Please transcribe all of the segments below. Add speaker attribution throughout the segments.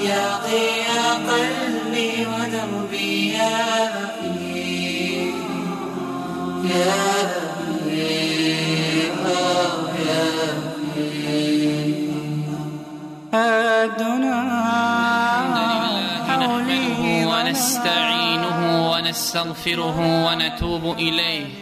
Speaker 1: يا قلبي ودربي يا أخي يا
Speaker 2: ونستعينه ونستغفره ونتوب إليه.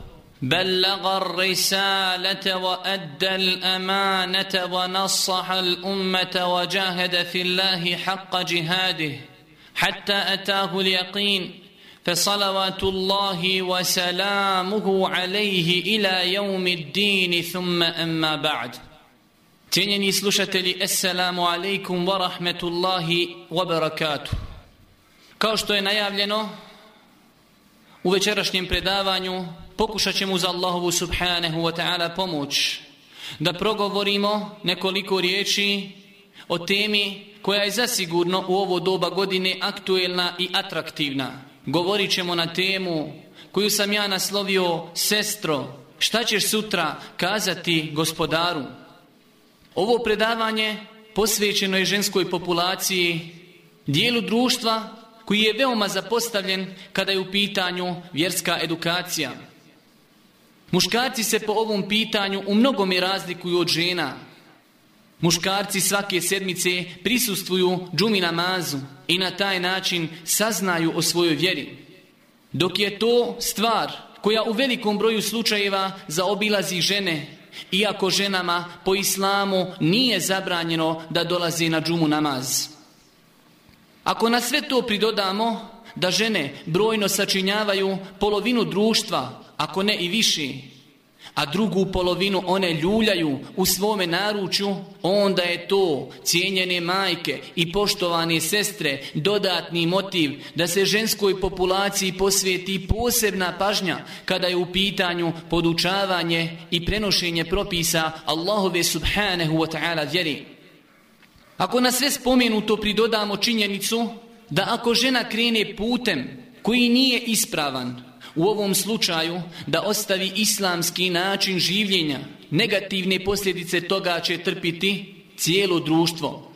Speaker 2: بلغ الرسالة وأدى الأمانة ونصح الأمة وجاهد في الله حق جهاده حتى أتاه اليقين فصلوات الله وسلامه عليه إلى يوم الدين ثم أما بعد Cijenjeni slušatelji, assalamu alaikum wa rahmetullahi wa barakatuh. Je najavljeno, u večerašnjem predavanju pokušat ćemo uz Allahovu subhanahu wa ta'ala pomoć da progovorimo nekoliko riječi o temi koja je zasigurno u ovo doba godine aktuelna i atraktivna govorit ćemo na temu koju sam ja naslovio sestro, šta ćeš sutra kazati gospodaru? Ovo predavanje posvećeno je ženskoj populaciji, dijelu društva koji je veoma zapostavljen kada je u pitanju vjerska edukacija. Muškarci se po ovom pitanju u mnogome razlikuju od žena, Muškarci svake sedmice prisustvuju džumi namazu i na taj način saznaju o svojoj vjeri. Dok je to stvar koja u velikom broju slučajeva zaobilazi žene, iako ženama po islamu nije zabranjeno da dolazi na džumu namaz. Ako na sve to pridodamo da žene brojno sačinjavaju polovinu društva, ako ne i viši, a drugu polovinu one ljuljaju u svome naručju, onda je to cijenjene majke i poštovane sestre dodatni motiv da se ženskoj populaciji posvijeti posebna pažnja kada je u pitanju podučavanje i prenošenje propisa Allahove subhanahu wa ta'ala vjeri. Ako na sve spomenuto pridodamo činjenicu da ako žena krene putem koji nije ispravan, u ovom slučaju da ostavi islamski način življenja, negativne posljedice toga će trpiti cijelo društvo.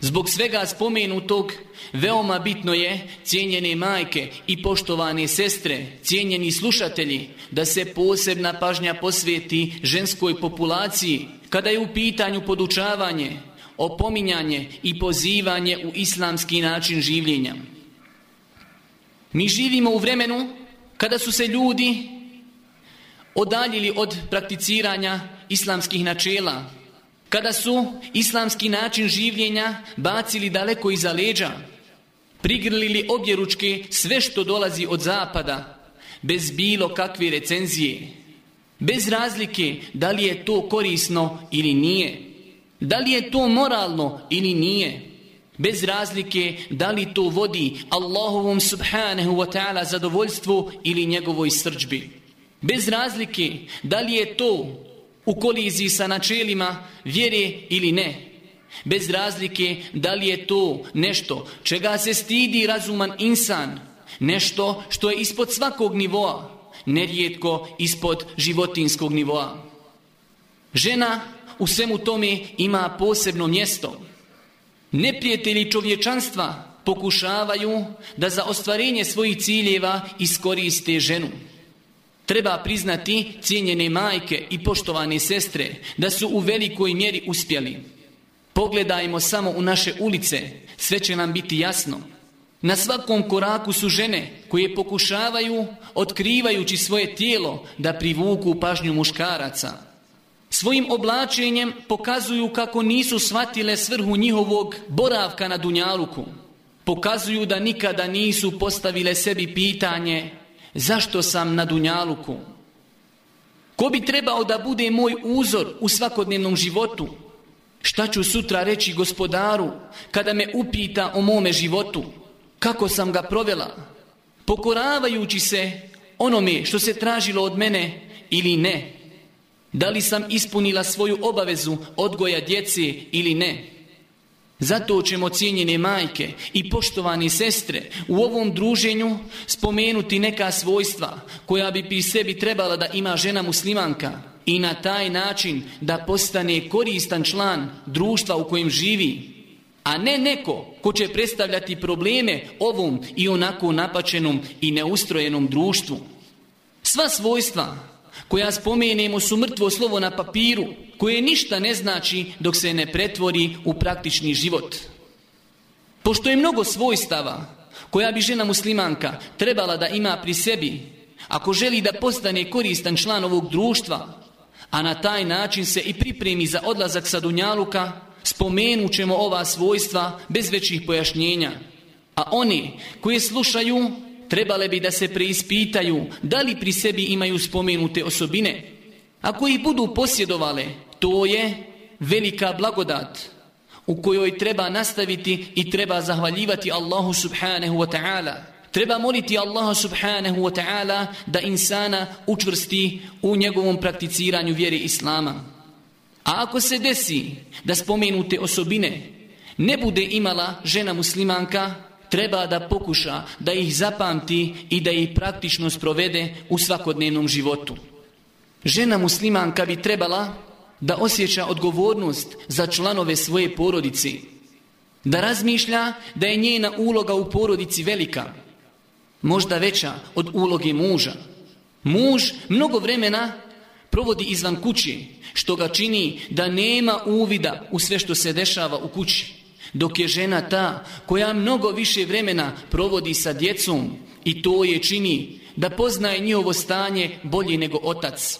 Speaker 2: Zbog svega spomenutog, veoma bitno je, cijenjene majke i poštovane sestre, cijenjeni slušatelji, da se posebna pažnja posveti ženskoj populaciji, kada je u pitanju podučavanje, opominjanje i pozivanje u islamski način življenja. Mi živimo u vremenu kada su se ljudi odaljili od prakticiranja islamskih načela, kada su islamski način življenja bacili daleko iza leđa, prigrlili objeručke sve što dolazi od zapada, bez bilo kakve recenzije, bez razlike da li je to korisno ili nije, da li je to moralno ili nije, bez razlike da li to vodi Allahovom subhanahu wa ta'ala zadovoljstvu ili njegovoj srđbi. Bez razlike da li je to u koliziji sa načelima vjere ili ne. Bez razlike da li je to nešto čega se stidi razuman insan, nešto što je ispod svakog nivoa, nerijetko ispod životinskog nivoa. Žena u svemu tome ima posebno mjesto. Neprijatelji čovječanstva pokušavaju da za ostvarenje svojih ciljeva iskoriste ženu. Treba priznati cijenjene majke i poštovane sestre da su u velikoj mjeri uspjeli. Pogledajmo samo u naše ulice, sve će nam biti jasno. Na svakom koraku su žene koje pokušavaju, otkrivajući svoje tijelo, da privuku pažnju muškaraca. Svojim oblačenjem pokazuju kako nisu shvatile svrhu njihovog boravka na Dunjaluku. Pokazuju da nikada nisu postavile sebi pitanje zašto sam na Dunjaluku. Ko bi trebao da bude moj uzor u svakodnevnom životu? Šta ću sutra reći gospodaru kada me upita o mome životu? Kako sam ga provela? Pokoravajući se onome što se tražilo od mene ili ne? Da li sam ispunila svoju obavezu odgoja djece ili ne? Zato ćemo cijenjene majke i poštovani sestre u ovom druženju spomenuti neka svojstva koja bi pri sebi trebala da ima žena muslimanka i na taj način da postane koristan član društva u kojem živi, a ne neko ko će predstavljati probleme ovom i onako napačenom i neustrojenom društvu. Sva svojstva koja spomenemo su mrtvo slovo na papiru, koje ništa ne znači dok se ne pretvori u praktični život. Pošto je mnogo svojstava koja bi žena muslimanka trebala da ima pri sebi, ako želi da postane koristan član ovog društva, a na taj način se i pripremi za odlazak sa Dunjaluka, spomenut ćemo ova svojstva bez većih pojašnjenja. A oni koji slušaju trebale bi da se preispitaju da li pri sebi imaju spomenute osobine. Ako ih budu posjedovale, to je velika blagodat u kojoj treba nastaviti i treba zahvaljivati Allahu subhanahu wa ta'ala. Treba moliti Allaha subhanahu wa ta'ala da insana učvrsti u njegovom prakticiranju vjere Islama. A ako se desi da spomenute osobine ne bude imala žena muslimanka, treba da pokuša da ih zapamti i da ih praktično sprovede u svakodnevnom životu. Žena muslimanka bi trebala da osjeća odgovornost za članove svoje porodice, da razmišlja da je njena uloga u porodici velika, možda veća od uloge muža. Muž mnogo vremena provodi izvan kući, što ga čini da nema uvida u sve što se dešava u kući. Dok je žena ta koja mnogo više vremena provodi sa djecom i to je čini da poznaje njihovo stanje bolje nego otac.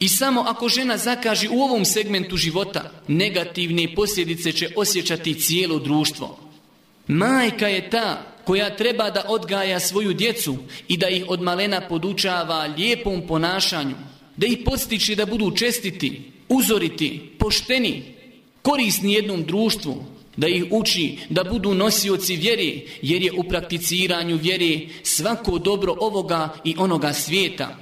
Speaker 2: I samo ako žena zakaži u ovom segmentu života, negativne posljedice će osjećati cijelo društvo. Majka je ta koja treba da odgaja svoju djecu i da ih od malena podučava lijepom ponašanju, da ih postiči da budu čestiti, uzoriti, pošteni, korisni jednom društvu, da ih uči da budu nosioci vjere, jer je u prakticiranju vjere svako dobro ovoga i onoga svijeta.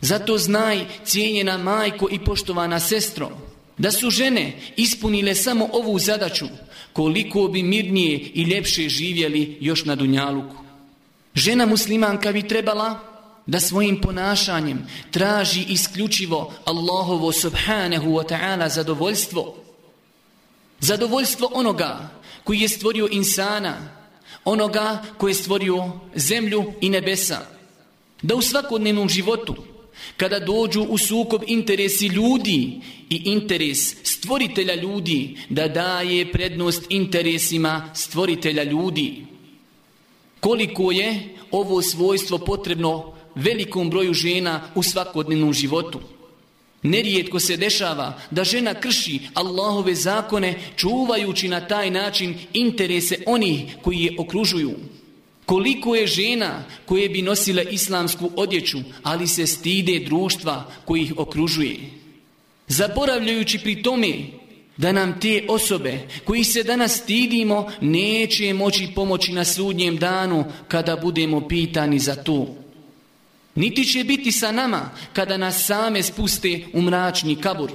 Speaker 2: Zato znaj, cijenjena majko i poštovana sestro, da su žene ispunile samo ovu zadaću, koliko bi mirnije i ljepše živjeli još na Dunjaluku. Žena muslimanka bi trebala da svojim ponašanjem traži isključivo Allahovo subhanahu wa ta'ala zadovoljstvo. Zadovoljstvo onoga koji je stvorio insana, onoga koji je stvorio zemlju i nebesa. Da u svakodnevnom životu kada dođu u sukob interesi ljudi i interes stvoritelja ljudi, da daje prednost interesima stvoritelja ljudi. Koliko je ovo svojstvo potrebno velikom broju žena u svakodnevnom životu? Nerijetko se dešava da žena krši Allahove zakone čuvajući na taj način interese onih koji je okružuju. Koliko je žena koje bi nosile islamsku odjeću, ali se stide društva koji ih okružuje. Zaboravljajući pri tome da nam te osobe koji se danas stidimo neće moći pomoći na sudnjem danu kada budemo pitani za to. Niti će biti sa nama kada nas same spuste u mračni kabur.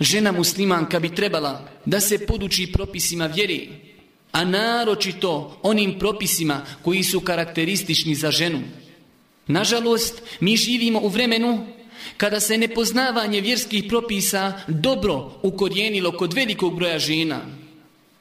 Speaker 2: Žena muslimanka bi trebala da se poduči propisima vjere, a naročito onim propisima koji su karakteristični za ženu. Nažalost, mi živimo u vremenu kada se nepoznavanje vjerskih propisa dobro ukorijenilo kod velikog broja žena.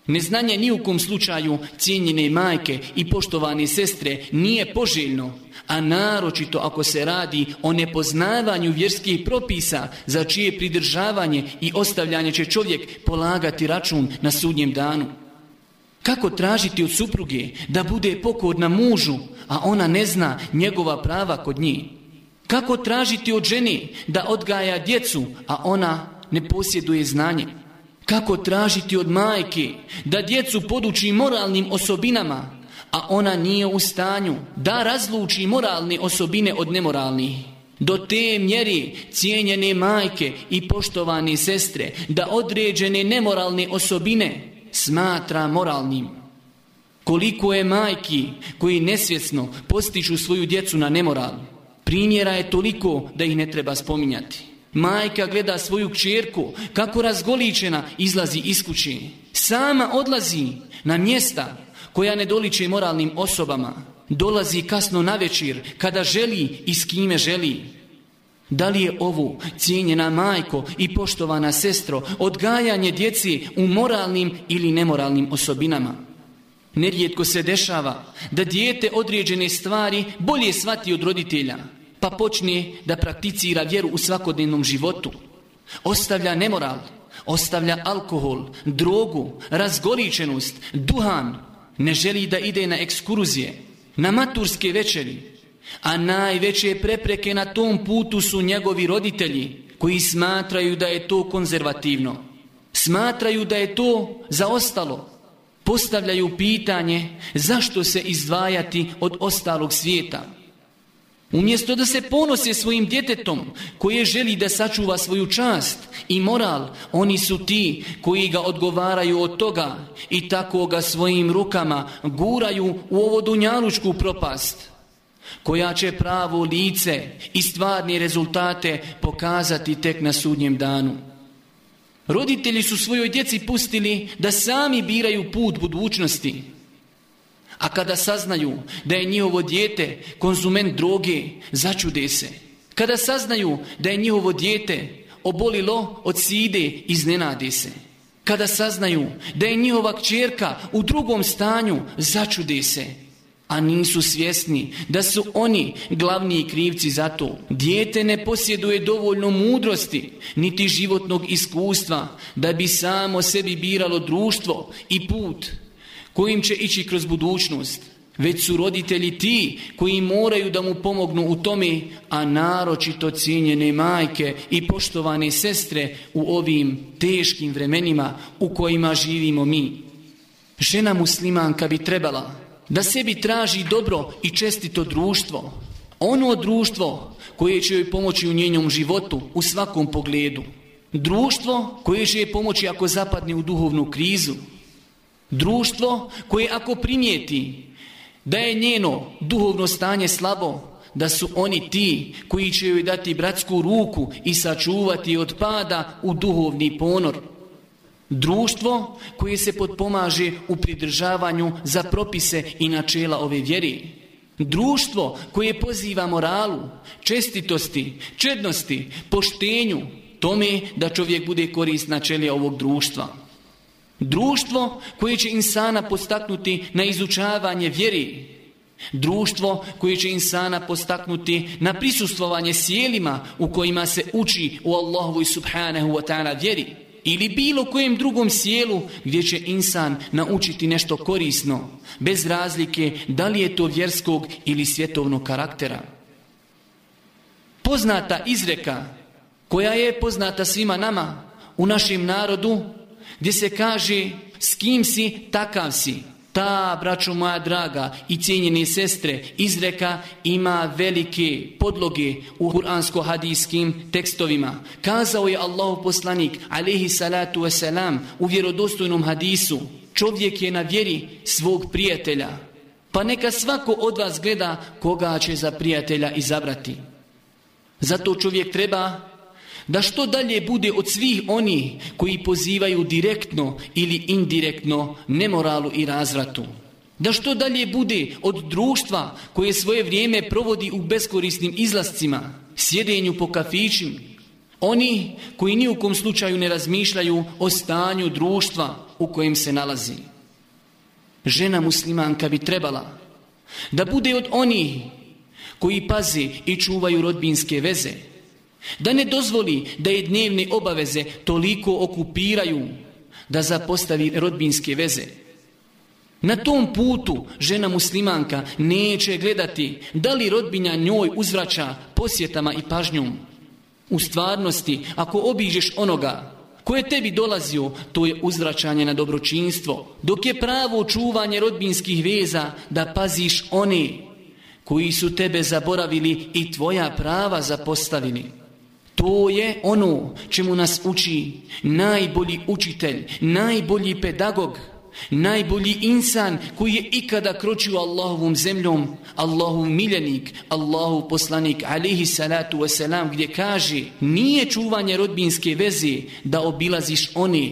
Speaker 2: Neznanje ni u kom slučaju cijenjene majke i poštovane sestre nije poželjno, a naročito ako se radi o nepoznavanju vjerskih propisa za čije pridržavanje i ostavljanje će čovjek polagati račun na sudnjem danu. Kako tražiti od supruge da bude pokorna mužu, a ona ne zna njegova prava kod njih? Kako tražiti od žene da odgaja djecu, a ona ne posjeduje znanje? Kako tražiti od majke da djecu poduči moralnim osobinama, a ona nije u stanju da razluči moralne osobine od nemoralnih? Do te mjeri cijenjene majke i poštovane sestre da određene nemoralne osobine smatra moralnim. Koliko je majki koji nesvjesno postiču svoju djecu na nemoral. Primjera je toliko da ih ne treba spominjati. Majka gleda svoju kćerku kako razgoličena izlazi iz kući. Sama odlazi na mjesta koja ne doliče moralnim osobama. Dolazi kasno na večer kada želi i s kime želi. Da li je ovo cijenjena majko i poštovana sestro odgajanje djeci u moralnim ili nemoralnim osobinama? Nerijetko se dešava da dijete određene stvari bolje svati od roditelja, pa počne da prakticira vjeru u svakodnevnom životu. Ostavlja nemoral, ostavlja alkohol, drogu, razgoličenost, duhan, ne želi da ide na ekskurzije, na maturske večeri, a najveće prepreke na tom putu su njegovi roditelji koji smatraju da je to konzervativno. Smatraju da je to zaostalo. Postavljaju pitanje zašto se izdvajati od ostalog svijeta. Umjesto da se ponose svojim djetetom koje želi da sačuva svoju čast i moral, oni su ti koji ga odgovaraju od toga i tako ga svojim rukama guraju u ovo dunjalučku propast koja će pravo lice i stvarne rezultate pokazati tek na sudnjem danu. Roditelji su svojoj djeci pustili da sami biraju put budućnosti, a kada saznaju da je njihovo dijete konzument droge, začude se. Kada saznaju da je njihovo dijete obolilo od side, iznenade se. Kada saznaju da je njihova kćerka u drugom stanju, začude se a nisu svjesni da su oni glavni krivci za to. Dijete ne posjeduje dovoljno mudrosti, niti životnog iskustva, da bi samo sebi biralo društvo i put kojim će ići kroz budućnost. Već su roditelji ti koji moraju da mu pomognu u tome, a naročito cijenjene majke i poštovane sestre u ovim teškim vremenima u kojima živimo mi. Žena muslimanka bi trebala da sebi traži dobro i čestito društvo. Ono društvo koje će joj pomoći u njenom životu u svakom pogledu. Društvo koje će joj pomoći ako zapadne u duhovnu krizu. Društvo koje ako primijeti da je njeno duhovno stanje slabo, da su oni ti koji će joj dati bratsku ruku i sačuvati od pada u duhovni ponor. Društvo koje se podpomaže u pridržavanju za propise i načela ove vjeri. Društvo koje poziva moralu, čestitosti, čednosti, poštenju, tome da čovjek bude korist načelja ovog društva. Društvo koje će insana postaknuti na izučavanje vjeri. Društvo koje će insana postaknuti na prisustvovanje sjelima u kojima se uči u Allahovu subhanahu wa ta'ala vjeri ili bilo kojem drugom sjelu gdje će insan naučiti nešto korisno, bez razlike da li je to vjerskog ili svjetovnog karaktera. Poznata izreka koja je poznata svima nama u našem narodu gdje se kaže s kim si takav si. Ta, braćo moja draga i cijenjene sestre, izreka ima velike podloge u kuransko-hadijskim tekstovima. Kazao je Allahu poslanik, alaihi salatu wasalam, u vjerodostojnom hadisu, čovjek je na vjeri svog prijatelja. Pa neka svako od vas gleda koga će za prijatelja izabrati. Zato čovjek treba da što dalje bude od svih oni koji pozivaju direktno ili indirektno nemoralu i razvratu. Da što dalje bude od društva koje svoje vrijeme provodi u beskorisnim izlascima, sjedenju po kafićima, oni koji ni u kom slučaju ne razmišljaju o stanju društva u kojem se nalazi. Žena muslimanka bi trebala da bude od onih koji pazi i čuvaju rodbinske veze, Da ne dozvoli da je dnevne obaveze toliko okupiraju da zapostavi rodbinske veze. Na tom putu žena muslimanka neće gledati da li rodbinja njoj uzvraća posjetama i pažnjom. U stvarnosti, ako obiđeš onoga koje tebi dolazio, to je uzvraćanje na dobročinstvo. Dok je pravo čuvanje rodbinskih veza da paziš one koji su tebe zaboravili i tvoja prava zapostavili. To je ono čemu nas uči najbolji učitelj, najbolji pedagog, najbolji insan koji je ikada kročio Allahovom zemljom, Allahov miljenik, Allahov poslanik, alihi salatu wasalam, gdje kaže nije čuvanje rodbinske veze da obilaziš one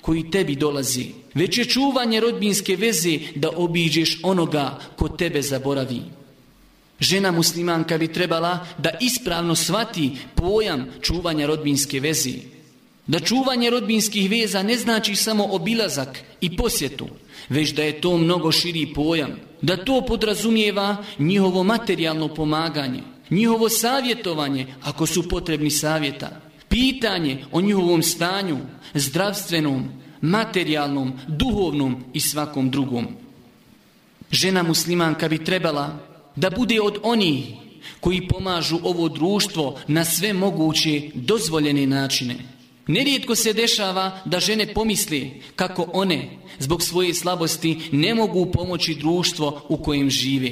Speaker 2: koji tebi dolazi, već je čuvanje rodbinske veze da obiđeš onoga ko tebe zaboravi. Žena muslimanka bi trebala da ispravno svati pojam čuvanja rodbinske veze. Da čuvanje rodbinskih veza ne znači samo obilazak i posjetu, već da je to mnogo širi pojam. Da to podrazumijeva njihovo materijalno pomaganje, njihovo savjetovanje ako su potrebni savjeta, pitanje o njihovom stanju, zdravstvenom, materijalnom, duhovnom i svakom drugom. Žena muslimanka bi trebala da bude od onih koji pomažu ovo društvo na sve moguće dozvoljene načine. Nerijetko se dešava da žene pomisli kako one zbog svoje slabosti ne mogu pomoći društvo u kojem žive.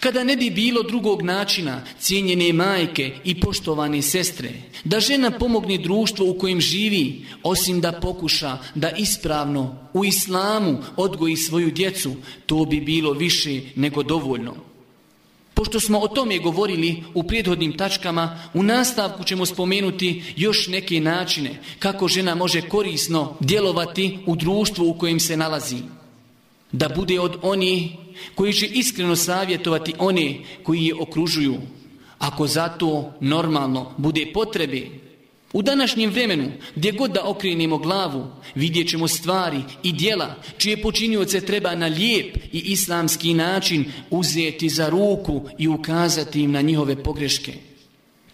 Speaker 2: Kada ne bi bilo drugog načina, cijenjene majke i poštovane sestre, da žena pomogne društvo u kojem živi, osim da pokuša da ispravno u islamu odgoji svoju djecu, to bi bilo više nego dovoljno. Pošto smo o tome govorili u prethodnim tačkama, u nastavku ćemo spomenuti još neke načine kako žena može korisno djelovati u društvu u kojem se nalazi. Da bude od oni koji će iskreno savjetovati one koji je okružuju, ako zato normalno bude potrebe U današnjem vremenu, gdje god da okrenemo glavu, vidjet ćemo stvari i dijela čije počinioce treba na lijep i islamski način uzeti za ruku i ukazati im na njihove pogreške.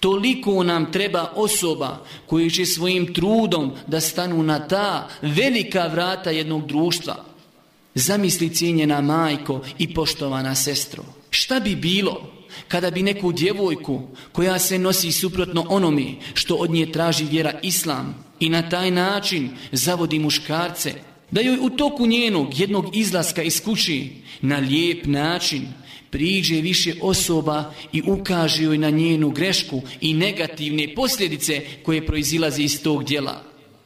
Speaker 2: Toliko nam treba osoba koji će svojim trudom da stanu na ta velika vrata jednog društva. Zamisli cijenjena majko i poštovana sestro. Šta bi bilo kada bi neku djevojku koja se nosi suprotno onome što od nje traži vjera islam i na taj način zavodi muškarce, da joj u toku njenog jednog izlaska iz kući na lijep način priđe više osoba i ukaže joj na njenu grešku i negativne posljedice koje proizilaze iz tog djela.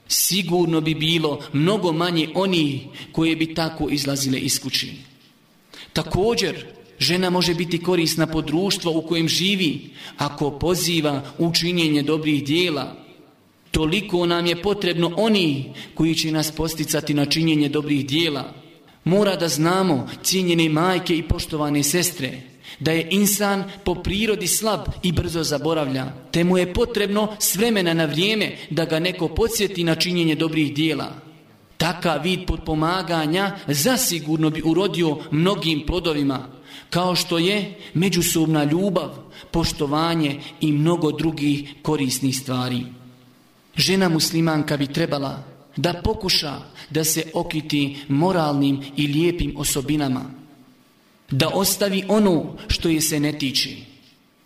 Speaker 2: Sigurno bi bilo mnogo manje oni koje bi tako izlazile iz kući. Također, Žena može biti korisna po društvo u kojem živi ako poziva učinjenje dobrih dijela. Toliko nam je potrebno oni koji će nas posticati na činjenje dobrih dijela. Mora da znamo, cijenjene majke i poštovane sestre, da je insan po prirodi slab i brzo zaboravlja, te mu je potrebno s vremena na vrijeme da ga neko podsjeti na činjenje dobrih dijela. Takav vid podpomaganja zasigurno bi urodio mnogim plodovima, kao što je međusobna ljubav, poštovanje i mnogo drugih korisnih stvari. Žena muslimanka bi trebala da pokuša da se okiti moralnim i lijepim osobinama, da ostavi ono što je se ne tiče.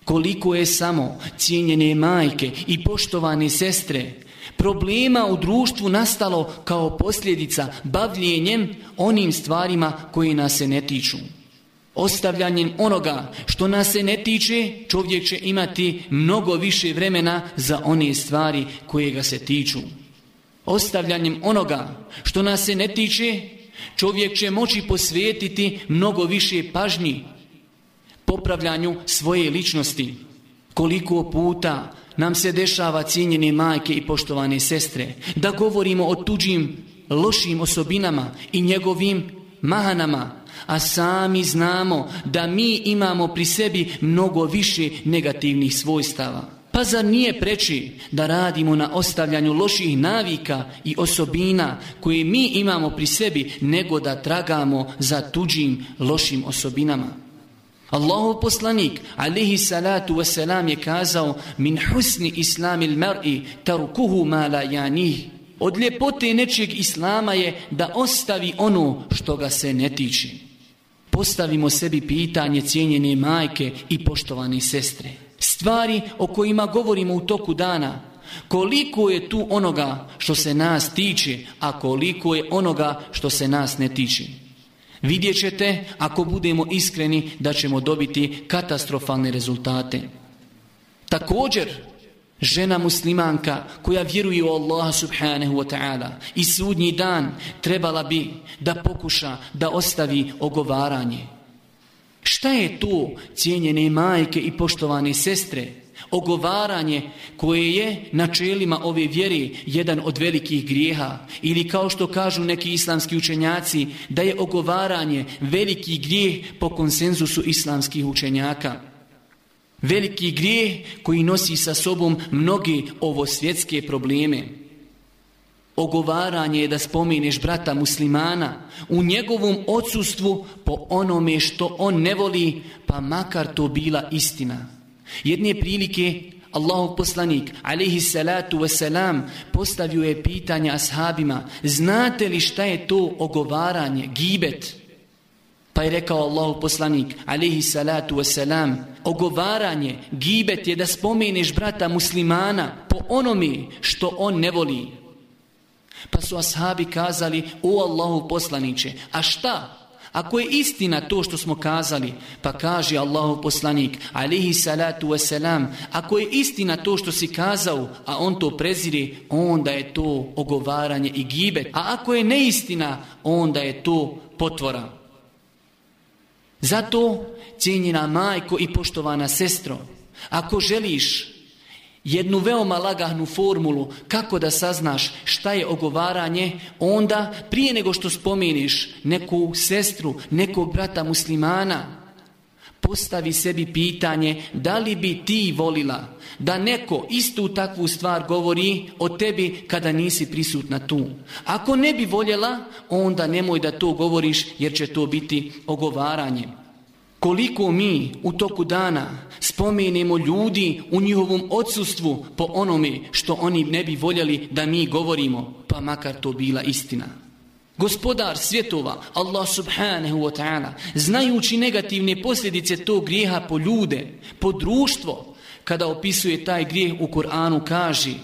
Speaker 2: Koliko je samo cijenjene majke i poštovane sestre problema u društvu nastalo kao posljedica bavljenjem onim stvarima koji nas se ne tiču. Ostavljanjem onoga što nas se ne tiče, čovjek će imati mnogo više vremena za one stvari koje ga se tiču. Ostavljanjem onoga što nas se ne tiče, čovjek će moći posvetiti mnogo više pažnji popravljanju svoje ličnosti. Koliko puta nam se dešava cijenjene majke i poštovane sestre, da govorimo o tuđim lošim osobinama i njegovim mahanama, a sami znamo da mi imamo pri sebi mnogo više negativnih svojstava. Pa zar nije preči da radimo na ostavljanju loših navika i osobina koje mi imamo pri sebi nego da tragamo za tuđim lošim osobinama? Allahu poslanik alihi salatu wasalam je kazao min husni islamil mar'i tarukuhu ma la janih Od ljepote nečeg islama je da ostavi ono što ga se ne tiče. Postavimo sebi pitanje cijenjene majke i poštovane sestre. Stvari o kojima govorimo u toku dana. Koliko je tu onoga što se nas tiče, a koliko je onoga što se nas ne tiče. Vidjet ćete, ako budemo iskreni, da ćemo dobiti katastrofalne rezultate. Također, Žena muslimanka koja vjeruje u Allaha subhanahu wa ta'ala i sudnji dan trebala bi da pokuša da ostavi ogovaranje. Šta je to cijenjene majke i poštovane sestre? Ogovaranje koje je na čelima ove vjere jedan od velikih grijeha ili kao što kažu neki islamski učenjaci da je ogovaranje veliki grijeh po konsenzusu islamskih učenjaka. Veliki grijeh koji nosi sa sobom mnoge ovo svjetske probleme. Ogovaranje je da spomeneš brata muslimana u njegovom odsustvu po onome što on ne voli, pa makar to bila istina. Jedne prilike Allahov poslanik, alaihi salatu wasalam, postavio je pitanje ashabima, znate li šta je to ogovaranje, gibet? Pa je rekao Allahu poslanik, alihi salatu wasalam, ogovaranje, gibet je da spomeneš brata muslimana po onome što on ne voli. Pa su ashabi kazali, o Allahu poslaniće, a šta? Ako je istina to što smo kazali, pa kaže Allahu poslanik, alihi salatu wasalam, ako je istina to što si kazao, a on to prezire, onda je to ogovaranje i gibet. A ako je neistina, onda je to potvora. Zato, cijenjena majko i poštovana sestro, ako želiš jednu veoma lagahnu formulu kako da saznaš šta je ogovaranje, onda prije nego što spomeniš neku sestru, nekog brata muslimana, postavi sebi pitanje da li bi ti volila da neko istu takvu stvar govori o tebi kada nisi prisutna tu. Ako ne bi voljela, onda nemoj da to govoriš jer će to biti ogovaranje. Koliko mi u toku dana spomenemo ljudi u njihovom odsustvu po onome što oni ne bi voljeli da mi govorimo, pa makar to bila istina. Gospodar svjetova, Allah subhanahu wa ta'ala, znajući negativne posljedice tog grijeha po ljude, po društvo, kada opisuje taj grijeh u Kur'anu, kaže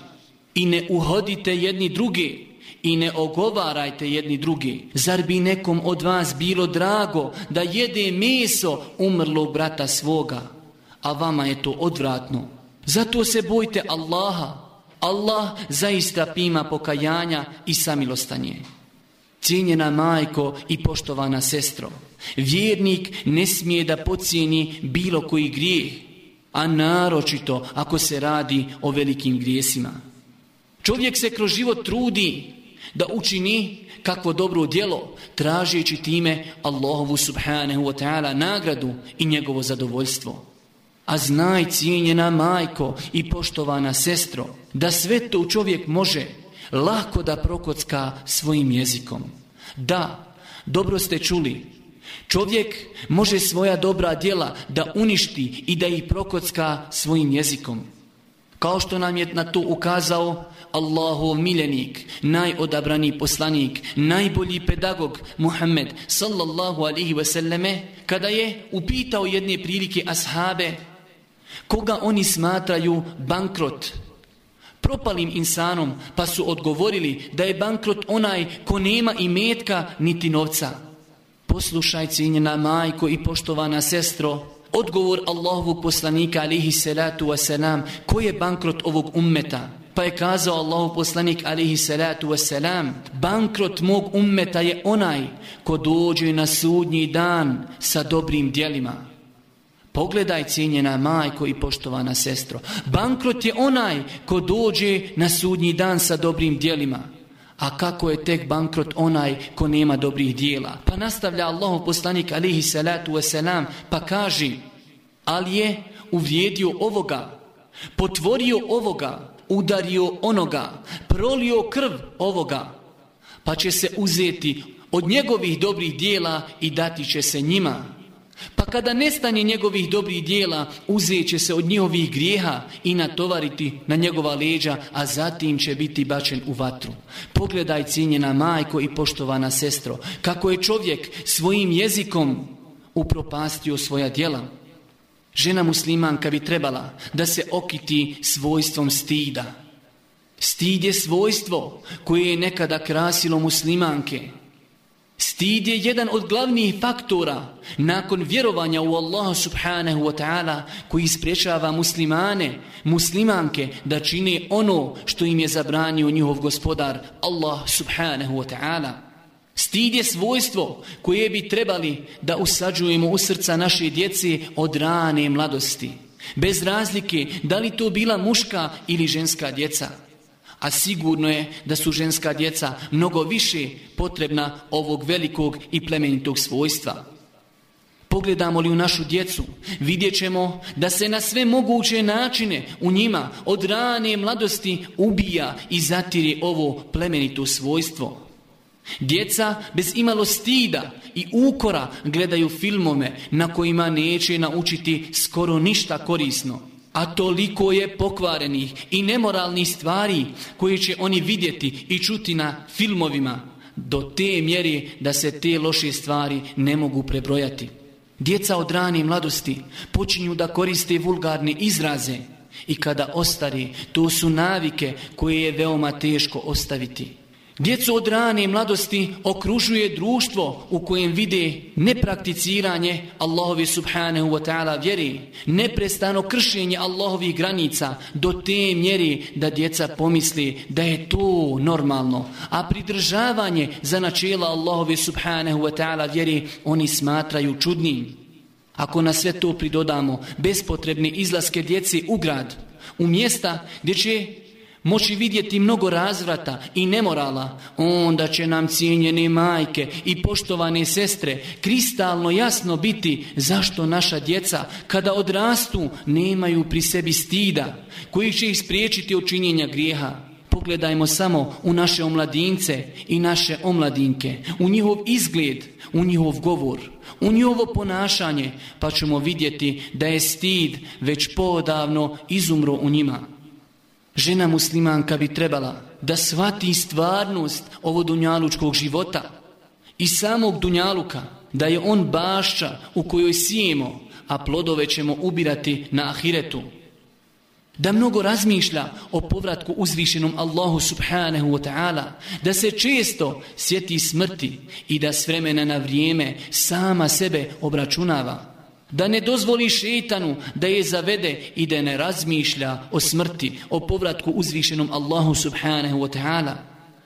Speaker 2: i ne uhodite jedni druge, i ne ogovarajte jedni drugi. Zar bi nekom od vas bilo drago da jede meso umrlog brata svoga, a vama je to odvratno? Zato se bojte Allaha. Allah zaista pima pokajanja i samilostanje. Cijenjena majko i poštovana sestro, vjernik ne smije da pocijeni bilo koji grijeh, a naročito ako se radi o velikim grijesima. Čovjek se kroz život trudi da učini kakvo dobro djelo, tražeći time Allahovu subhanahu wa ta'ala nagradu i njegovo zadovoljstvo. A znaj cijenjena majko i poštovana sestro, da sve to čovjek može lako da prokocka svojim jezikom. Da, dobro ste čuli, čovjek može svoja dobra djela da uništi i da ih prokocka svojim jezikom. Kao što nam je na to ukazao Allahov miljenik, najodabrani poslanik, najbolji pedagog Muhammed sallallahu alihi wasallame, kada je upitao jedne prilike ashabe, koga oni smatraju bankrot, propalim insanom, pa su odgovorili da je bankrot onaj ko nema i metka niti novca. Poslušaj cijenjena majko i poštovana sestro, odgovor Allahovog poslanika alihi salatu wasalam, ko je bankrot ovog ummeta? Pa je kazao Allahov poslanik alihi salatu wasalam, bankrot mog ummeta je onaj ko dođe na sudnji dan sa dobrim dijelima. Pogledaj cijenjena majko i poštovana sestro. Bankrot je onaj ko dođe na sudnji dan sa dobrim dijelima. A kako je tek bankrot onaj ko nema dobrih dijela? Pa nastavlja Allahu poslanik alihi salatu wasalam pa kaže, ali je uvrijedio ovoga, potvorio ovoga, udario onoga, prolio krv ovoga, pa će se uzeti od njegovih dobrih dijela i dati će se njima. Pa kada nestane njegovih dobrih dijela, uzeće se od njihovih grijeha i natovariti na njegova leđa, a zatim će biti bačen u vatru. Pogledaj cijenjena majko i poštovana sestro, kako je čovjek svojim jezikom upropastio svoja dijela. Žena muslimanka bi trebala da se okiti svojstvom stida. Stid je svojstvo koje je nekada krasilo muslimanke. Stid je jedan od glavnih faktora nakon vjerovanja u Allaha subhanahu wa ta'ala koji ispriječava muslimane, muslimanke da čine ono što im je zabranio njihov gospodar Allah subhanahu wa ta'ala. Stid je svojstvo koje bi trebali da usađujemo u srca naše djece od rane mladosti. Bez razlike da li to bila muška ili ženska djeca a sigurno je da su ženska djeca mnogo više potrebna ovog velikog i plemenitog svojstva. Pogledamo li u našu djecu, vidjet ćemo da se na sve moguće načine u njima od rane mladosti ubija i zatiri ovo plemenito svojstvo. Djeca bez imalo stida i ukora gledaju filmove na kojima neće naučiti skoro ništa korisno. A toliko je pokvarenih i nemoralnih stvari koje će oni vidjeti i čuti na filmovima do te mjeri da se te loše stvari ne mogu prebrojati. Djeca od rane mladosti počinju da koriste vulgarne izraze i kada ostari, to su navike koje je veoma teško ostaviti. Djecu od rane mladosti okružuje društvo u kojem vide neprakticiranje Allahovi subhanahu wa ta'ala vjeri, neprestano kršenje Allahovih granica do te mjeri da djeca pomisli da je to normalno, a pridržavanje za načela Allahovi subhanahu wa ta'ala vjeri oni smatraju čudnim. Ako na sve to pridodamo bespotrebne izlaske djeci u grad, u mjesta gdje će moći vidjeti mnogo razvrata i nemorala, onda će nam cijenjene majke i poštovane sestre kristalno jasno biti zašto naša djeca kada odrastu nemaju pri sebi stida koji će ih spriječiti od činjenja grijeha. Pogledajmo samo u naše omladince i naše omladinke, u njihov izgled, u njihov govor, u njihovo ponašanje, pa ćemo vidjeti da je stid već podavno izumro u njima. Žena muslimanka bi trebala da svati stvarnost ovo dunjalučkog života i samog dunjaluka, da je on bašća u kojoj sijemo, a plodove ćemo ubirati na ahiretu. Da mnogo razmišlja o povratku uzvišenom Allahu subhanahu wa ta'ala, da se često sjeti smrti i da s vremena na vrijeme sama sebe obračunava. Da ne dozvoli šeitanu da je zavede i da ne razmišlja o smrti, o povratku uzvišenom Allahu subhanahu wa ta'ala.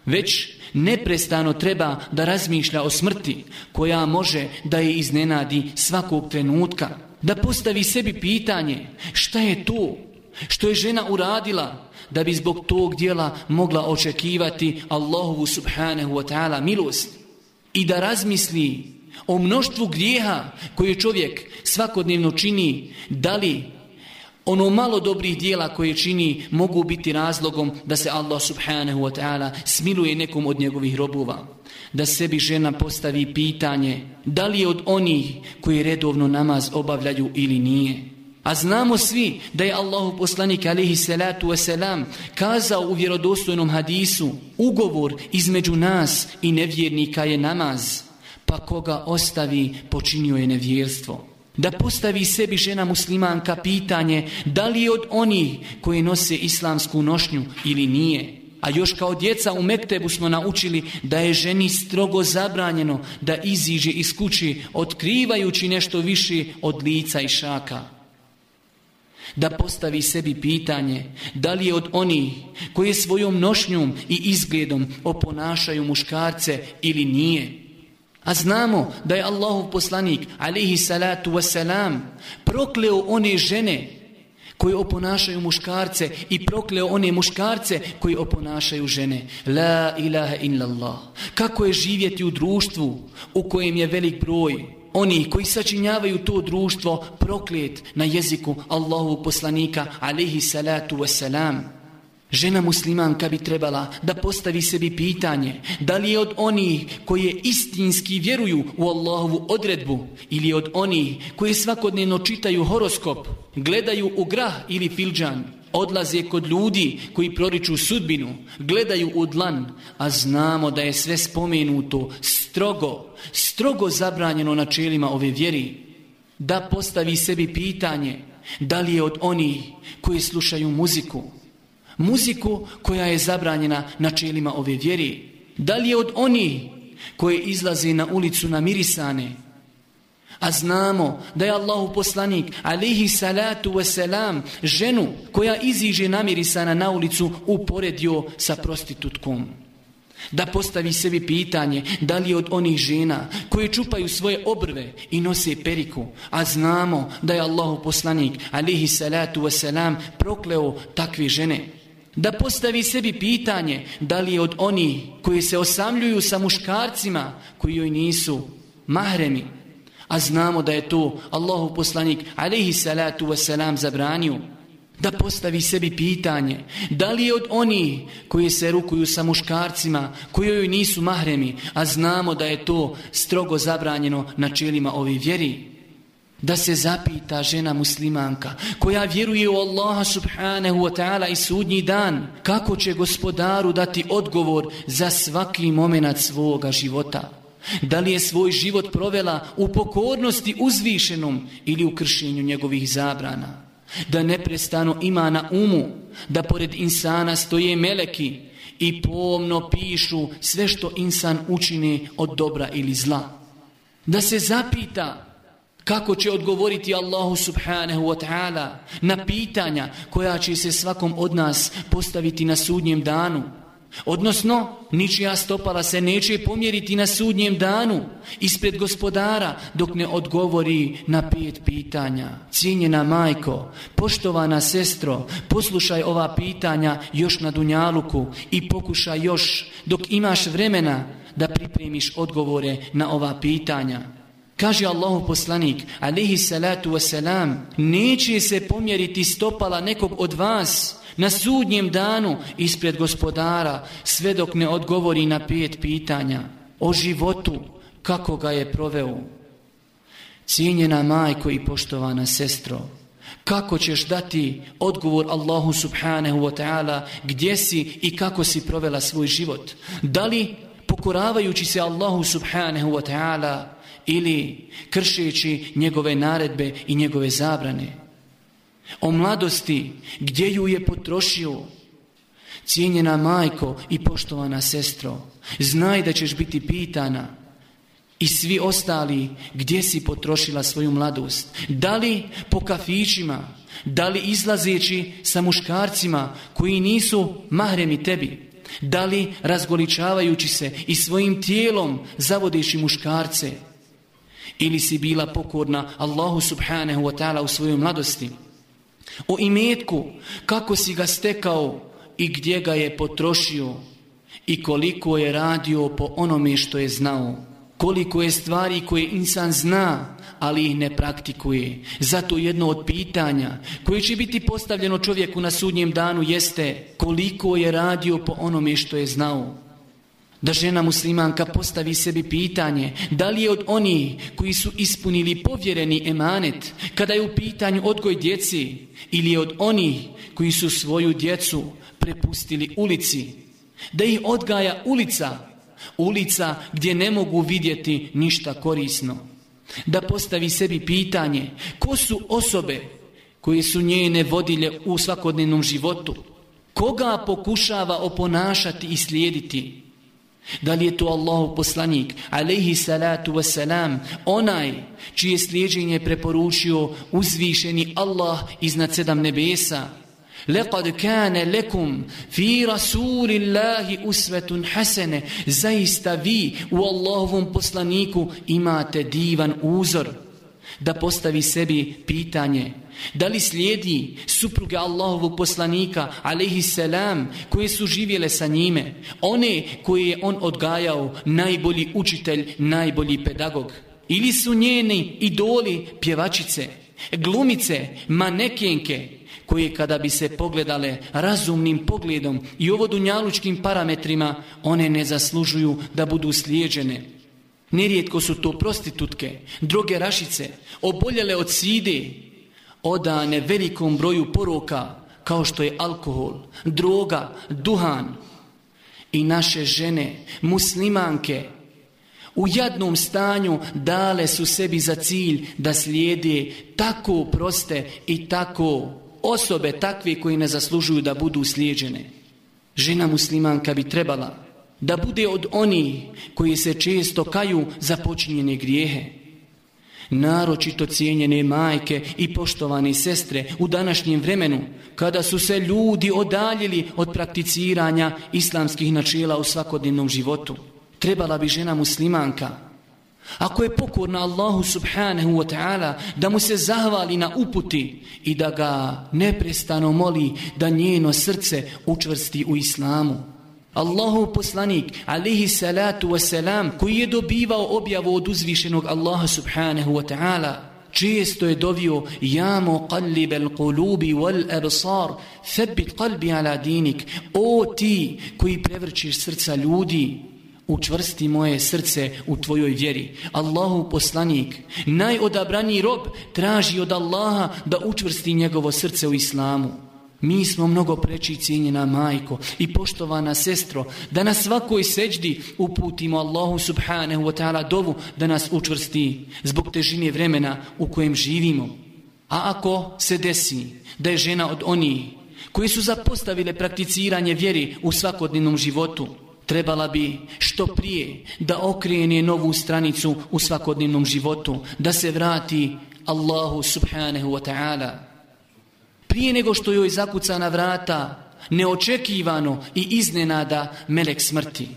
Speaker 2: Već neprestano treba da razmišlja o smrti koja može da je iznenadi svakog trenutka. Da postavi sebi pitanje šta je to što je žena uradila da bi zbog tog dijela mogla očekivati Allahovu subhanahu wa ta'ala milost. I da razmisli o mnoštvu grijeha koje čovjek svakodnevno čini, da li ono malo dobrih dijela koje čini mogu biti razlogom da se Allah subhanahu wa ta'ala smiluje nekom od njegovih robova. Da sebi žena postavi pitanje da li je od onih koji redovno namaz obavljaju ili nije. A znamo svi da je Allahu poslanik alihi salatu wasalam kazao u vjerodostojnom hadisu ugovor između nas i nevjernika je namaz pa koga ostavi počinio je nevjerstvo. Da postavi sebi žena muslimanka pitanje da li je od onih koji nose islamsku nošnju ili nije. A još kao djeca u Mektebu smo naučili da je ženi strogo zabranjeno da iziđe iz kući otkrivajući nešto više od lica i šaka. Da postavi sebi pitanje da li je od onih koji svojom nošnjom i izgledom oponašaju muškarce ili nije. A znamo da je Allahov poslanik, alihi salatu wasalam, prokleo one žene koji oponašaju muškarce i prokleo one muškarce koji oponašaju žene. La ilaha illallah. Kako je živjeti u društvu u kojem je velik broj oni koji sačinjavaju to društvo proklet na jeziku Allahovog poslanika, alihi salatu wasalam. Žena muslimanka bi trebala da postavi sebi pitanje da li je od onih koje istinski vjeruju u Allahovu odredbu ili od onih koji svakodnevno čitaju horoskop, gledaju u grah ili filđan, odlaze kod ljudi koji proriču sudbinu, gledaju u dlan, a znamo da je sve spomenuto strogo, strogo zabranjeno načelima ove vjeri, da postavi sebi pitanje da li je od onih koji slušaju muziku, muziku koja je zabranjena načelima ove vjeri. Da li je od onih koje izlaze na ulicu namirisane, a znamo da je Allahu poslanik, alihi salatu wasalam, ženu koja iziže namirisana na ulicu uporedio sa prostitutkom. Da postavi sebi pitanje da li je od onih žena koje čupaju svoje obrve i nose periku, a znamo da je Allahu poslanik, alihi salatu wasalam, prokleo takve žene. Da postavi sebi pitanje da li je od onih koji se osamljuju sa muškarcima koji joj nisu mahremi, a znamo da je to Allahu poslanik alaihi salatu wasalam zabranio. Da postavi sebi pitanje da li je od oni koji se rukuju sa muškarcima koji joj nisu mahremi. A znamo da je to strogo zabranjeno na čelima ove vjeri da se zapita žena muslimanka koja vjeruje u Allaha subhanahu wa ta'ala i sudnji dan kako će gospodaru dati odgovor za svaki moment svoga života Da li je svoj život provela u pokornosti uzvišenom ili u kršenju njegovih zabrana? Da neprestano ima na umu da pored insana stoje meleki i pomno pišu sve što insan učine od dobra ili zla. Da se zapita kako će odgovoriti Allahu subhanahu wa ta'ala na pitanja koja će se svakom od nas postaviti na sudnjem danu. Odnosno, ničija stopala se neće pomjeriti na sudnjem danu ispred gospodara dok ne odgovori na pet pitanja. Cijenjena majko, poštovana sestro, poslušaj ova pitanja još na Dunjaluku i pokušaj još dok imaš vremena da pripremiš odgovore na ova pitanja. Kaže Allahu poslanik, alihi salatu wasalam, neće se pomjeriti stopala nekog od vas, na sudnjem danu ispred gospodara sve dok ne odgovori na pet pitanja o životu kako ga je proveo. Cijenjena majko i poštovana sestro, kako ćeš dati odgovor Allahu subhanahu wa ta'ala gdje si i kako si provela svoj život? Da li pokoravajući se Allahu subhanahu wa ta'ala ili kršeći njegove naredbe i njegove zabrane? o mladosti, gdje ju je potrošio. Cijenjena majko i poštovana sestro, znaj da ćeš biti pitana i svi ostali gdje si potrošila svoju mladost. Da li po kafićima, da li izlazeći sa muškarcima koji nisu mahremi tebi, da li razgoličavajući se i svojim tijelom zavodeći muškarce, ili si bila pokorna Allahu subhanahu wa ta'ala u svojoj mladosti. O imetku, kako si ga stekao i gdje ga je potrošio i koliko je radio po onome što je znao. Koliko je stvari koje insan zna, ali ih ne praktikuje. Zato jedno od pitanja koje će biti postavljeno čovjeku na sudnjem danu jeste koliko je radio po onome što je znao da žena muslimanka postavi sebi pitanje da li je od oni koji su ispunili povjereni emanet kada je u pitanju odgoj djeci ili je od oni koji su svoju djecu prepustili ulici? Da ih odgaja ulica ulica gdje ne mogu vidjeti ništa korisno. Da postavi sebi pitanje ko su osobe koje su njene vodilje u svakodnevnom životu? Koga pokušava oponašati i slijediti? Da li je to Allahu poslanik, alaihi salatu wasalam, onaj čije slijeđenje preporučio uzvišeni Allah iznad sedam nebesa. Lekad kane lekum fi rasulillahi usvetun hasene. Zaista vi u Allahovom poslaniku imate divan uzor. Da postavi sebi pitanje, Da li slijedi supruge Allahovog poslanika, alaihi selam, koje su živjele sa njime, one koje je on odgajao, najbolji učitelj, najbolji pedagog? Ili su njeni idoli pjevačice, glumice, manekenke, koje kada bi se pogledale razumnim pogledom i ovodunjalučkim parametrima, one ne zaslužuju da budu slijeđene. Nerijetko su to prostitutke, droge rašice, oboljele od side, odane velikom broju poroka kao što je alkohol, droga, duhan i naše žene, muslimanke, u jadnom stanju dale su sebi za cilj da slijede tako proste i tako osobe takve koji ne zaslužuju da budu slijeđene. Žena muslimanka bi trebala da bude od oni koji se često kaju za počinjene grijehe. Naročito cijenjene majke i poštovane sestre u današnjem vremenu, kada su se ljudi odaljili od prakticiranja islamskih načela u svakodnevnom životu. Trebala bi žena muslimanka, ako je pokorna Allahu subhanahu wa ta'ala, da mu se zahvali na uputi i da ga neprestano moli da njeno srce učvrsti u islamu. Allahu poslanik, alihi salatu wasalam, koji je dobivao objavu od uzvišenog Allaha subhanahu wa ta'ala, često je dovio Ja mu qallib al qulubi wal absar, thabbit qalbi ala dinik, o ti koji prevrčiš srca ljudi, učvrsti moje srce u tvojoj vjeri. Allahu poslanik, najodabraniji rob, traži od Allaha da učvrsti njegovo srce u islamu. Mi smo mnogo preći cijenjena majko i poštovana sestro, da na svakoj seđdi uputimo Allahu subhanahu wa ta'ala dovu da nas učvrsti zbog težine vremena u kojem živimo. A ako se desi da je žena od onih koji su zapostavile prakticiranje vjeri u svakodnevnom životu, trebala bi što prije da okrene novu stranicu u svakodnevnom životu, da se vrati Allahu subhanahu wa ta'ala prije nego što joj zakuca na vrata, neočekivano i iznenada melek smrti.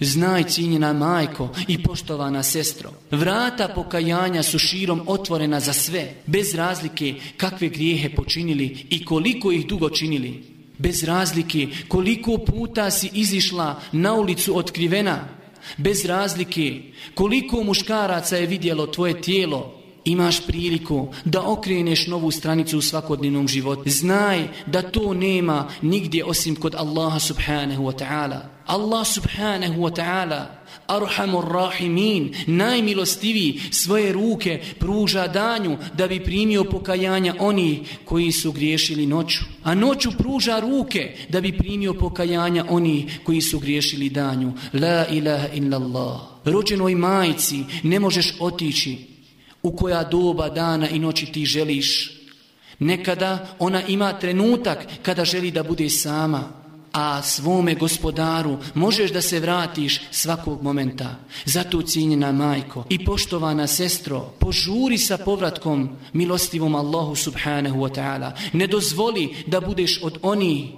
Speaker 2: Znaj cijenjena majko i poštovana sestro, vrata pokajanja su širom otvorena za sve, bez razlike kakve grijehe počinili i koliko ih dugo činili. Bez razlike koliko puta si izišla na ulicu otkrivena, bez razlike koliko muškaraca je vidjelo tvoje tijelo, imaš priliku da okreneš novu stranicu u svakodnevnom životu. Znaj da to nema nigdje osim kod Allaha subhanahu wa ta'ala. Allah subhanahu wa ta'ala, arhamur rahimin, najmilostiviji svoje ruke pruža danju da bi primio pokajanja oni koji su griješili noću. A noću pruža ruke da bi primio pokajanja oni koji su griješili danju. La ilaha illallah. Rođenoj majci ne možeš otići u koja doba dana i noći ti želiš. Nekada ona ima trenutak kada želi da bude sama, a svome gospodaru možeš da se vratiš svakog momenta. Zato cijenjena majko i poštovana sestro, požuri sa povratkom milostivom Allahu subhanahu wa ta'ala. Ne dozvoli da budeš od oni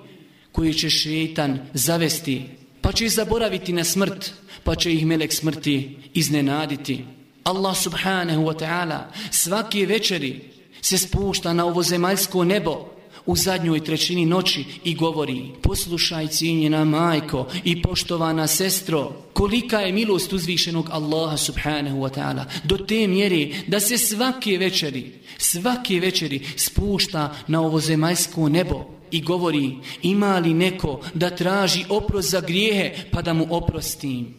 Speaker 2: koji će šeitan zavesti, pa će zaboraviti na smrt, pa će ih melek smrti iznenaditi. Allah subhanahu wa ta'ala svake večeri se spušta na ovo zemaljsko nebo u zadnjoj trećini noći i govori poslušaj cijenjena majko i poštovana sestro kolika je milost uzvišenog Allaha subhanahu wa ta'ala do te mjere da se svake večeri svake večeri spušta na ovo zemaljsko nebo i govori ima li neko da traži oprost za grijehe pa da mu oprostim?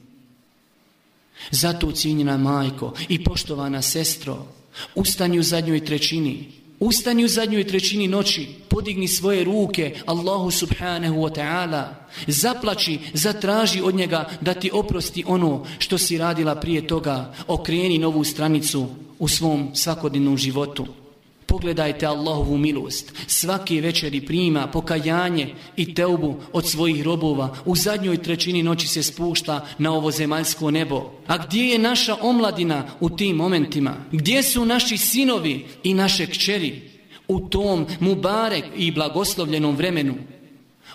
Speaker 2: Zato cijenjena majko i poštovana sestro, ustani u zadnjoj trećini, ustani u zadnjoj trećini noći, podigni svoje ruke Allahu subhanahu wa ta'ala, zaplači, zatraži od njega da ti oprosti ono što si radila prije toga, okreni novu stranicu u svom svakodnevnom životu. Pogledajte Allahovu milost. Svaki večeri prima pokajanje i teubu od svojih robova. U zadnjoj trećini noći se spušta na ovo zemaljsko nebo. A gdje je naša omladina u tim momentima? Gdje su naši sinovi i naše kćeri? U tom mubarek i blagoslovljenom vremenu.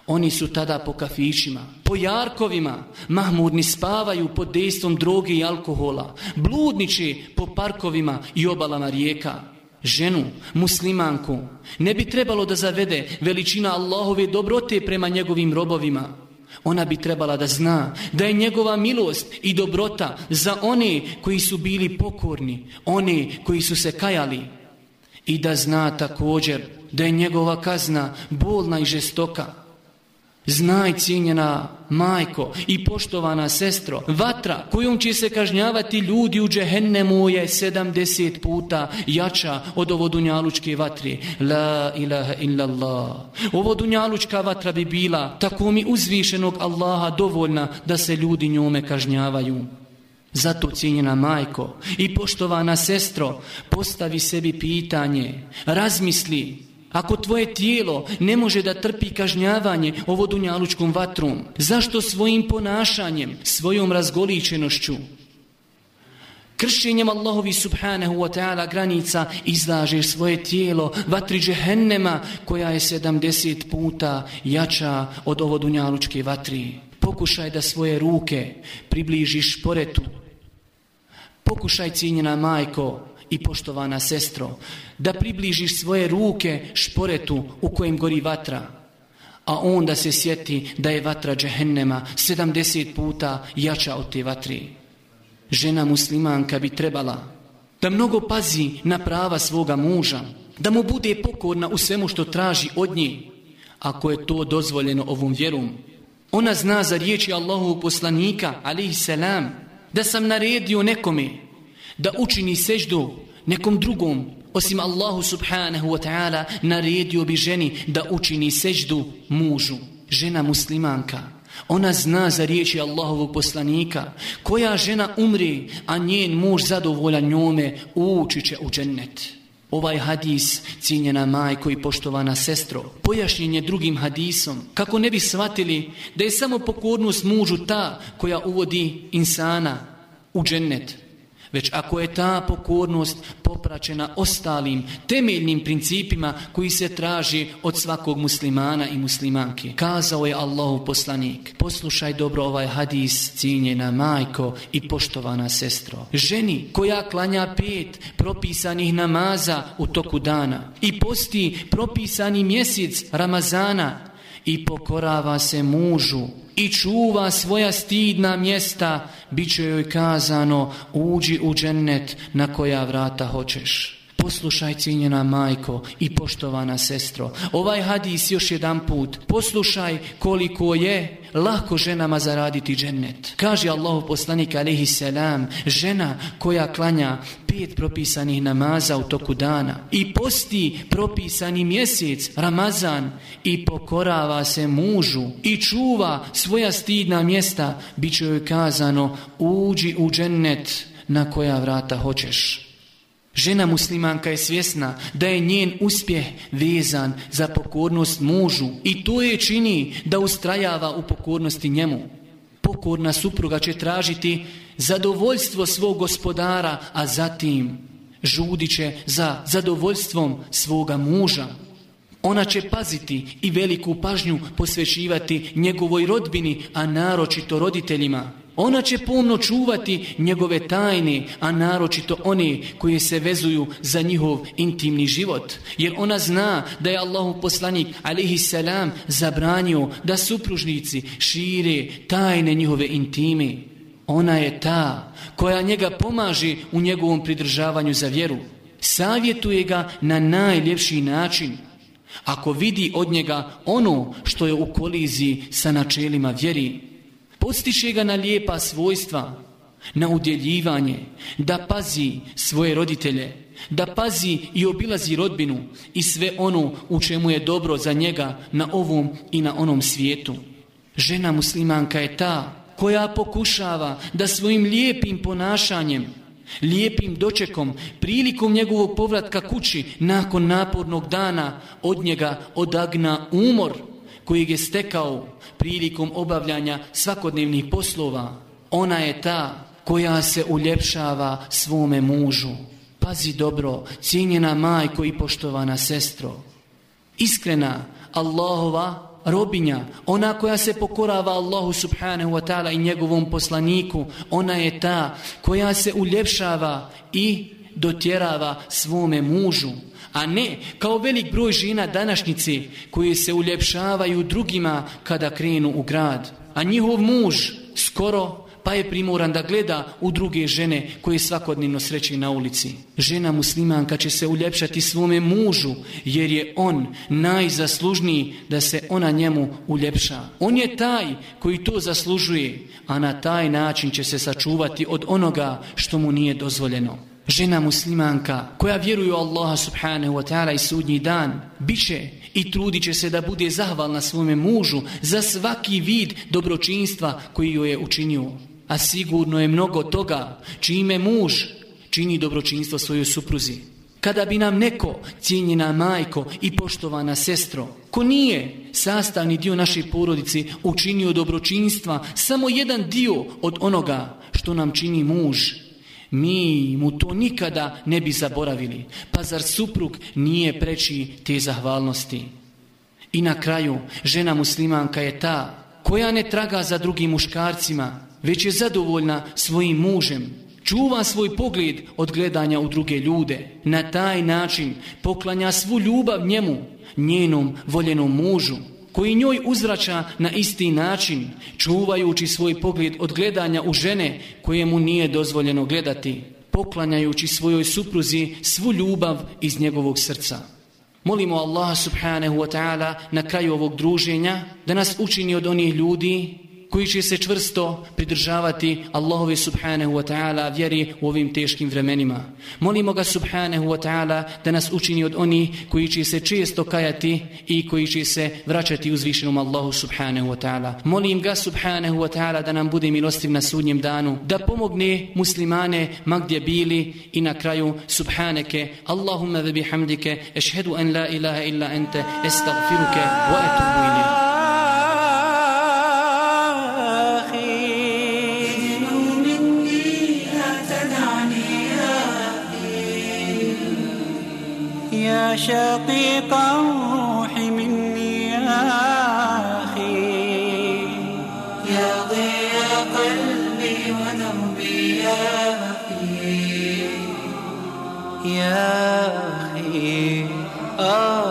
Speaker 2: Oni su tada po kafićima, po jarkovima, mahmurni spavaju pod dejstvom droge i alkohola, bludniči po parkovima i obalama rijeka ženu, muslimanku, ne bi trebalo da zavede veličina Allahove dobrote prema njegovim robovima. Ona bi trebala da zna da je njegova milost i dobrota za one koji su bili pokorni, one koji su se kajali. I da zna također da je njegova kazna bolna i žestoka. Znaj cijenjena majko i poštovana sestro, vatra kojom će se kažnjavati ljudi u džehennemu je 70 puta jača od ovo dunjalučke vatre. La ilaha illallah. Ovo dunjalučka vatra bi bila tako mi uzvišenog Allaha dovoljna da se ljudi njome kažnjavaju. Zato cijenjena majko i poštovana sestro, postavi sebi pitanje, razmisli, Ako tvoje tijelo ne može da trpi kažnjavanje ovo dunjalučkom vatrom, zašto svojim ponašanjem, svojom razgoličenošću, kršenjem Allahovi subhanahu wa ta'ala granica izlažeš svoje tijelo vatri džehennema koja je 70 puta jača od ovo dunjalučke vatri. Pokušaj da svoje ruke približiš poretu. Pokušaj cijenjena majko i poštovana sestro da približiš svoje ruke šporetu u kojem gori vatra. A onda se sjeti da je vatra džehennema 70 puta jača od te vatri žena muslimanka bi trebala da mnogo pazi na prava svoga muža, da mu bude pokorna u svemu što traži od nje, ako je to dozvoljeno ovom vjerom. Ona zna za riječi Allahu poslanika, alaihi selam, da sam naredio nekome da učini seždu nekom drugom, osim Allahu subhanahu wa ta'ala, naredio bi ženi da učini seždu mužu. Žena muslimanka, Ona zna za riječi Allahovog poslanika. Koja žena umri, a njen muž zadovolja njome, ući će u džennet. Ovaj hadis, cijenjena majko i poštovana sestro, pojašnjen je drugim hadisom, kako ne bi shvatili da je samo pokornost mužu ta koja uvodi insana u džennet, već ako je ta pokornost popraćena ostalim temeljnim principima koji se traži od svakog muslimana i muslimanke. Kazao je Allahu poslanik, poslušaj dobro ovaj hadis, cijenjena majko i poštovana sestro. Ženi koja klanja pet propisanih namaza u toku dana i posti propisani mjesec Ramazana i pokorava se mužu i čuva svoja stidna mjesta, bit će joj kazano, uđi u džennet na koja vrata hoćeš. Poslušaj cijenjena majko i poštovana sestro. Ovaj hadis još jedan put. Poslušaj koliko je lahko ženama zaraditi džennet. Kaže Allahu poslanik alaihi selam, žena koja klanja pet propisanih namaza u toku dana i posti propisani mjesec, Ramazan, i pokorava se mužu i čuva svoja stidna mjesta, bit će joj kazano, uđi u džennet na koja vrata hoćeš. Žena muslimanka je svjesna da je njen uspjeh vezan za pokornost mužu i to je čini da ustrajava u pokornosti njemu. Pokorna supruga će tražiti zadovoljstvo svog gospodara, a zatim žudit će za zadovoljstvom svoga muža. Ona će paziti i veliku pažnju posvećivati njegovoj rodbini, a naročito roditeljima. Ona će pomno čuvati njegove tajne, a naročito one koje se vezuju za njihov intimni život. Jer ona zna da je Allahu poslanik, alihi salam, zabranio da supružnici šire tajne njihove intime. Ona je ta koja njega pomaže u njegovom pridržavanju za vjeru. Savjetuje ga na najljepši način. Ako vidi od njega ono što je u koliziji sa načelima vjeri, postiše ga na lijepa svojstva, na udjeljivanje, da pazi svoje roditelje, da pazi i obilazi rodbinu i sve ono u čemu je dobro za njega na ovom i na onom svijetu. Žena muslimanka je ta koja pokušava da svojim lijepim ponašanjem, lijepim dočekom, prilikom njegovog povratka kući nakon napornog dana od njega odagna umor, kojeg je stekao prilikom obavljanja svakodnevnih poslova, ona je ta koja se uljepšava svome mužu. Pazi dobro, cijenjena majko i poštovana sestro. Iskrena Allahova robinja, ona koja se pokorava Allahu subhanahu wa ta'ala i njegovom poslaniku, ona je ta koja se uljepšava i dotjerava svome mužu a ne kao velik broj žena današnjice koji se uljepšavaju drugima kada krenu u grad. A njihov muž skoro pa je primoran da gleda u druge žene koje svakodnevno sreće na ulici. Žena muslimanka će se uljepšati svome mužu jer je on najzaslužniji da se ona njemu uljepša. On je taj koji to zaslužuje, a na taj način će se sačuvati od onoga što mu nije dozvoljeno žena muslimanka koja vjeruje u Allaha subhanahu wa ta'ala i sudnji dan, biće i trudit će se da bude zahvalna svome mužu za svaki vid dobročinstva koji joj je učinio. A sigurno je mnogo toga čime muž čini dobročinstvo svojoj supruzi. Kada bi nam neko, cijenjena majko i poštovana sestro, ko nije sastavni dio naše porodici učinio dobročinstva, samo jedan dio od onoga što nam čini muž, mi mu to nikada ne bi zaboravili. Pa zar suprug nije preči te zahvalnosti? I na kraju, žena muslimanka je ta koja ne traga za drugim muškarcima, već je zadovoljna svojim mužem. Čuva svoj pogled od gledanja u druge ljude. Na taj način poklanja svu ljubav njemu, njenom voljenom mužu, koji njoj uzrača na isti način, čuvajući svoj pogled od gledanja u žene koje mu nije dozvoljeno gledati, poklanjajući svojoj supruzi svu ljubav iz njegovog srca. Molimo Allaha subhanahu wa ta'ala na kraju ovog druženja da nas učini od onih ljudi koji će se čvrsto pridržavati Allahove subhanahu wa ta'ala vjeri u ovim teškim vremenima. Molimo ga subhanahu wa ta'ala da nas učini od oni koji će se često kajati i koji će se vraćati uzvišenom Allahu subhanahu wa ta'ala. Molim ga subhanahu wa ta'ala da nam bude milostiv na sudnjem danu, da pomogne muslimane ma gdje bili i na kraju subhaneke Allahumma ve bihamdike ešhedu an la ilaha illa ente estagfiruke wa etubu ilih.
Speaker 1: شقيق الروح مني يا أخي. يا ضياء قلبي ودربي يا أخي. يا أخي آه.